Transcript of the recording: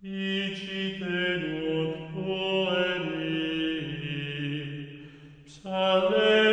Icite nunc poeni, psalem